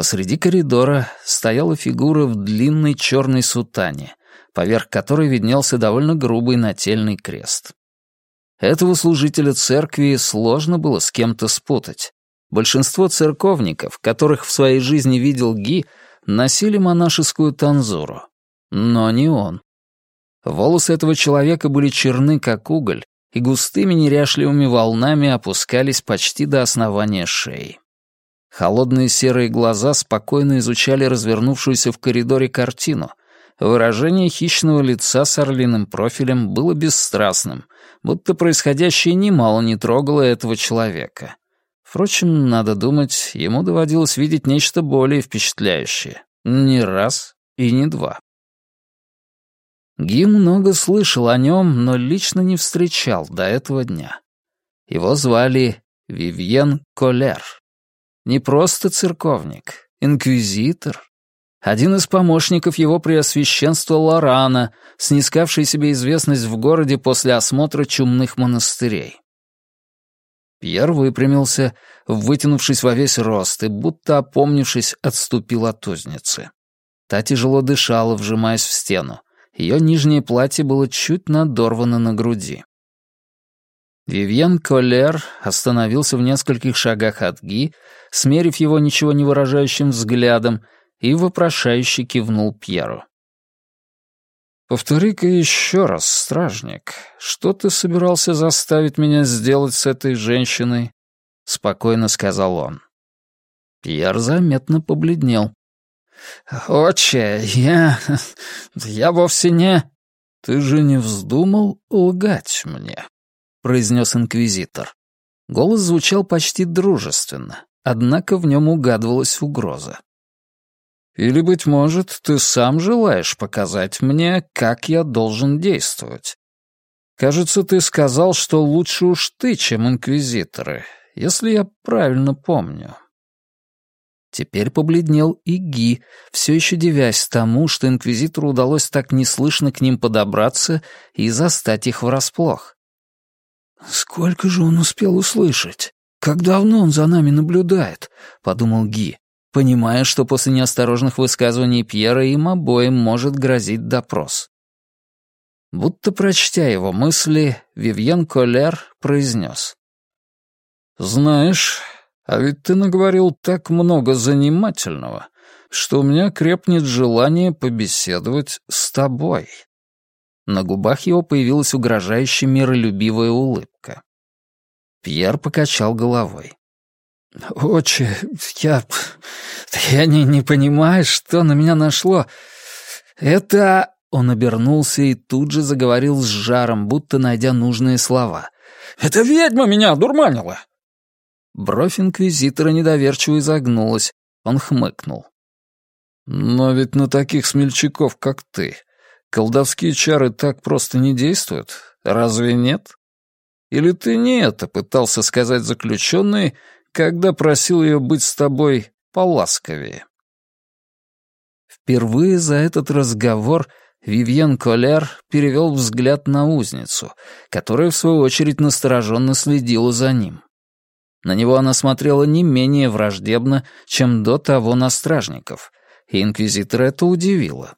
Посреди коридора стояла фигура в длинной черной сутане, поверх которой виднелся довольно грубый нательный крест. Этого служителя церкви сложно было с кем-то спутать. Большинство церковников, которых в своей жизни видел Ги, носили монашескую танзуру. Но не он. Волосы этого человека были черны, как уголь, и густыми неряшливыми волнами опускались почти до основания шеи. Холодные серые глаза спокойно изучали развернувшуюся в коридоре картину. Выражение хищного лица с орлиным профилем было бесстрастным, будто происходящее немало не трогало этого человека. Впрочем, надо думать, ему доводилось видеть нечто более впечатляющее. Не раз и не два. Ги много слышал о нем, но лично не встречал до этого дня. Его звали Вивьен Колер. Не просто церковник, инквизитор. Один из помощников его преосвященства Лорана, снискавший себе известность в городе после осмотра чумных монастырей. Пьер выпрямился, вытянувшись во весь рост и, будто опомнившись, отступил от узницы. Та тяжело дышала, вжимаясь в стену. Ее нижнее платье было чуть надорвано на груди. Вивьен Коллер остановился в нескольких шагах от Ги, смерив его ничего не выражающим взглядом, и вопрошающе кивнул Пьеру. «Повтори-ка еще раз, стражник, что ты собирался заставить меня сделать с этой женщиной?» — спокойно сказал он. Пьер заметно побледнел. «Отче, я... я вовсе не...» «Ты же не вздумал лгать мне?» — произнес инквизитор. Голос звучал почти дружественно, однако в нем угадывалась угроза. «Или, быть может, ты сам желаешь показать мне, как я должен действовать? Кажется, ты сказал, что лучше уж ты, чем инквизиторы, если я правильно помню». Теперь побледнел и Ги, все еще девясь тому, что инквизитору удалось так неслышно к ним подобраться и застать их врасплох. «Сколько же он успел услышать? Как давно он за нами наблюдает?» — подумал Ги, понимая, что после неосторожных высказываний Пьера им обоим может грозить допрос. Будто прочтя его мысли, Вивьен Коллер произнес. «Знаешь, а ведь ты наговорил так много занимательного, что у меня крепнет желание побеседовать с тобой». На губах его появилась угрожающая миролюбивая улыбка. Пьер покачал головой. «Отче, я... я не, не понимаю, что на меня нашло. Это...» Он обернулся и тут же заговорил с жаром, будто найдя нужные слова. «Это ведьма меня дурманила!» Бровь инквизитора недоверчиво изогнулась. Он хмыкнул. «Но ведь на таких смельчаков, как ты, Колдовские чары так просто не действуют, разве нет? Или ты не это пытался сказать заключенной, когда просил ее быть с тобой поласковее? Впервые за этот разговор Вивьен Колер перевел взгляд на узницу, которая, в свою очередь, настороженно следила за ним. На него она смотрела не менее враждебно, чем до того на стражников, и инквизитора это удивило.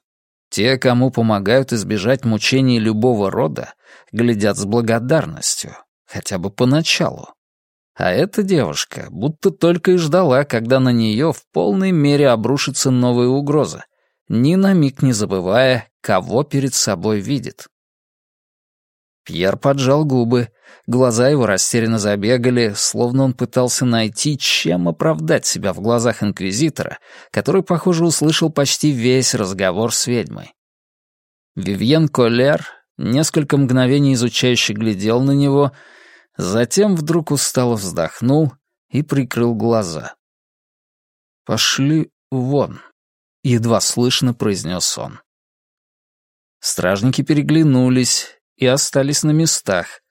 Те, кому помогают избежать мучений любого рода, глядят с благодарностью, хотя бы поначалу. А эта девушка будто только и ждала, когда на нее в полной мере обрушится новая угроза, ни на миг не забывая, кого перед собой видит. Пьер поджал губы, глаза его растерянно забегали, словно он пытался найти, чем оправдать себя в глазах инквизитора, который, похоже, услышал почти весь разговор с ведьмой. Вивьен Коллер несколько мгновений изучающе глядел на него, затем вдруг устало вздохнул и прикрыл глаза. «Пошли вон», — едва слышно произнес он. Стражники переглянулись, и остались на местах.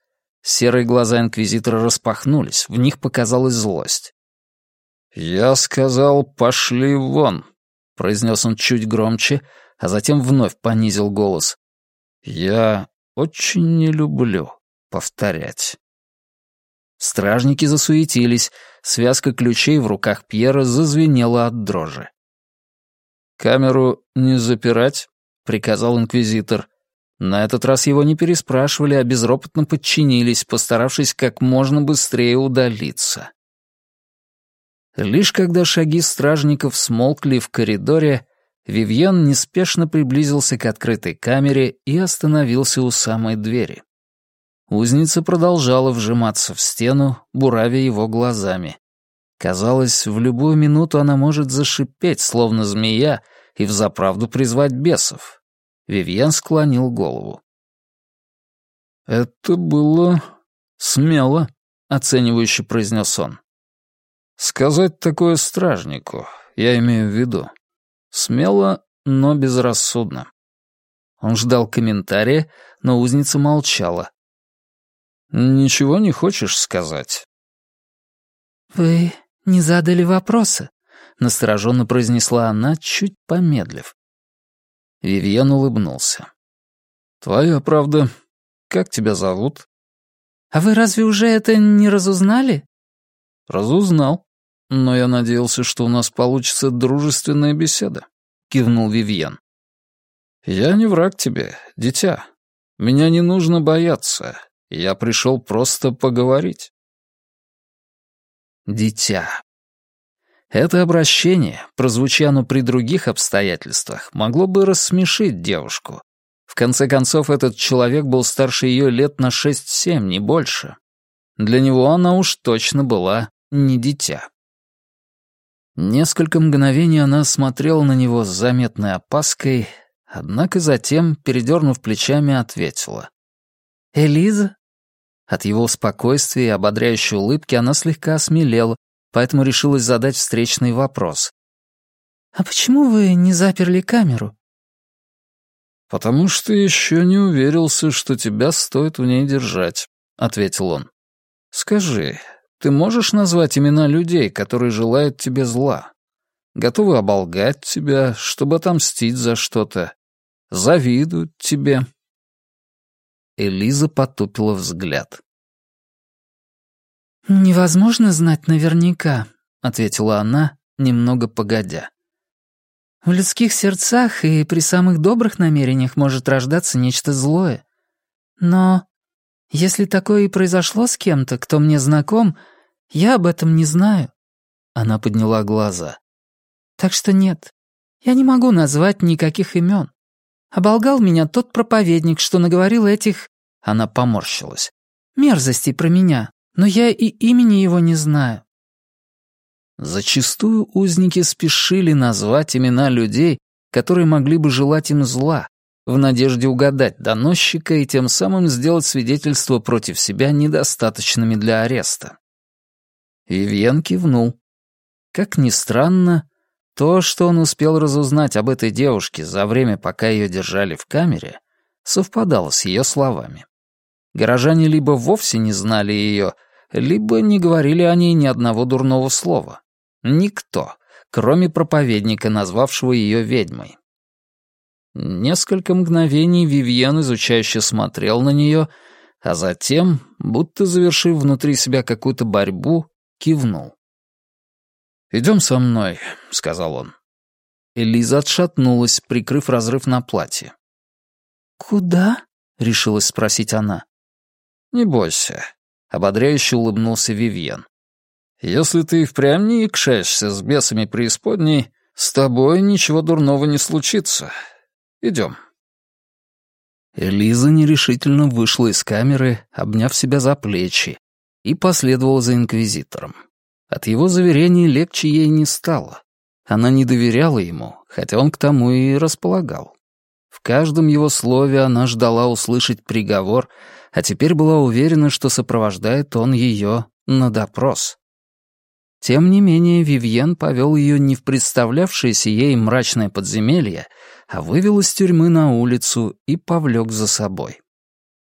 Серые глаза инквизитора распахнулись, в них показалась злость. «Я сказал, пошли вон», — произнес он чуть громче, а затем вновь понизил голос. «Я очень не люблю повторять». Стражники засуетились, связка ключей в руках Пьера зазвенела от дрожи. «Камеру не запирать?» — приказал инквизитор. На этот раз его не переспрашивали, а безропотно подчинились, постаравшись как можно быстрее удалиться. Лишь когда шаги стражников смолкли в коридоре, Вивьен неспешно приблизился к открытой камере и остановился у самой двери. Узница продолжала вжиматься в стену, буравя его глазами. Казалось, в любую минуту она может зашипеть, словно змея, и взаправду призвать бесов. Вивьен склонил голову. «Это было смело», — оценивающе произнес он. «Сказать такое стражнику, я имею в виду. Смело, но безрассудно». Он ждал комментария, но узница молчала. «Ничего не хочешь сказать?» «Вы не задали вопроса», — настороженно произнесла она, чуть помедлив. Вивьен улыбнулся. «Твоя правда. Как тебя зовут?» «А вы разве уже это не разузнали?» «Разузнал. Но я надеялся, что у нас получится дружественная беседа», — кивнул Вивьен. «Я не враг тебе, дитя. Меня не нужно бояться. Я пришел просто поговорить». «Дитя. Это обращение, прозвуча оно при других обстоятельствах, могло бы рассмешить девушку. В конце концов, этот человек был старше ее лет на шесть-семь, не больше. Для него она уж точно была не дитя. Несколько мгновений она смотрела на него с заметной опаской, однако затем, передернув плечами, ответила. «Элиза?» От его спокойствия и ободряющей улыбки она слегка осмелела, поэтому решилась задать встречный вопрос. «А почему вы не заперли камеру?» «Потому что еще не уверился, что тебя стоит в ней держать», — ответил он. «Скажи, ты можешь назвать имена людей, которые желают тебе зла? Готовы оболгать тебя, чтобы отомстить за что-то? Завидуют тебе?» Элиза потупила взгляд. «Невозможно знать наверняка», — ответила она, немного погодя. «В людских сердцах и при самых добрых намерениях может рождаться нечто злое. Но если такое и произошло с кем-то, кто мне знаком, я об этом не знаю». Она подняла глаза. «Так что нет, я не могу назвать никаких имен. Оболгал меня тот проповедник, что наговорил этих...» Она поморщилась. «Мерзостей про меня, но я и имени его не знаю». Зачастую узники спешили назвать имена людей, которые могли бы желать им зла, в надежде угадать доносчика и тем самым сделать свидетельства против себя недостаточными для ареста. Вивьен кивнул. Как ни странно, то, что он успел разузнать об этой девушке за время, пока ее держали в камере, совпадало с ее словами. Горожане либо вовсе не знали ее, либо не говорили о ней ни одного дурного слова. Никто, кроме проповедника, назвавшего ее ведьмой. Несколько мгновений Вивьен изучающе смотрел на нее, а затем, будто завершив внутри себя какую-то борьбу, кивнул. «Идем со мной», — сказал он. Элиза отшатнулась, прикрыв разрыв на платье. «Куда?» — решилась спросить она. «Не бойся», — ободряюще улыбнулся Вивьен. «Если ты впрямь не икшаешься с бесами преисподней, с тобой ничего дурного не случится. Идем». Элиза нерешительно вышла из камеры, обняв себя за плечи, и последовала за инквизитором. От его заверений легче ей не стало. Она не доверяла ему, хотя он к тому и располагал. В каждом его слове она ждала услышать приговор, а теперь была уверена, что сопровождает он ее на допрос. Тем не менее, Вивьен повел ее не в представлявшееся ей мрачное подземелье, а вывел из тюрьмы на улицу и повлек за собой.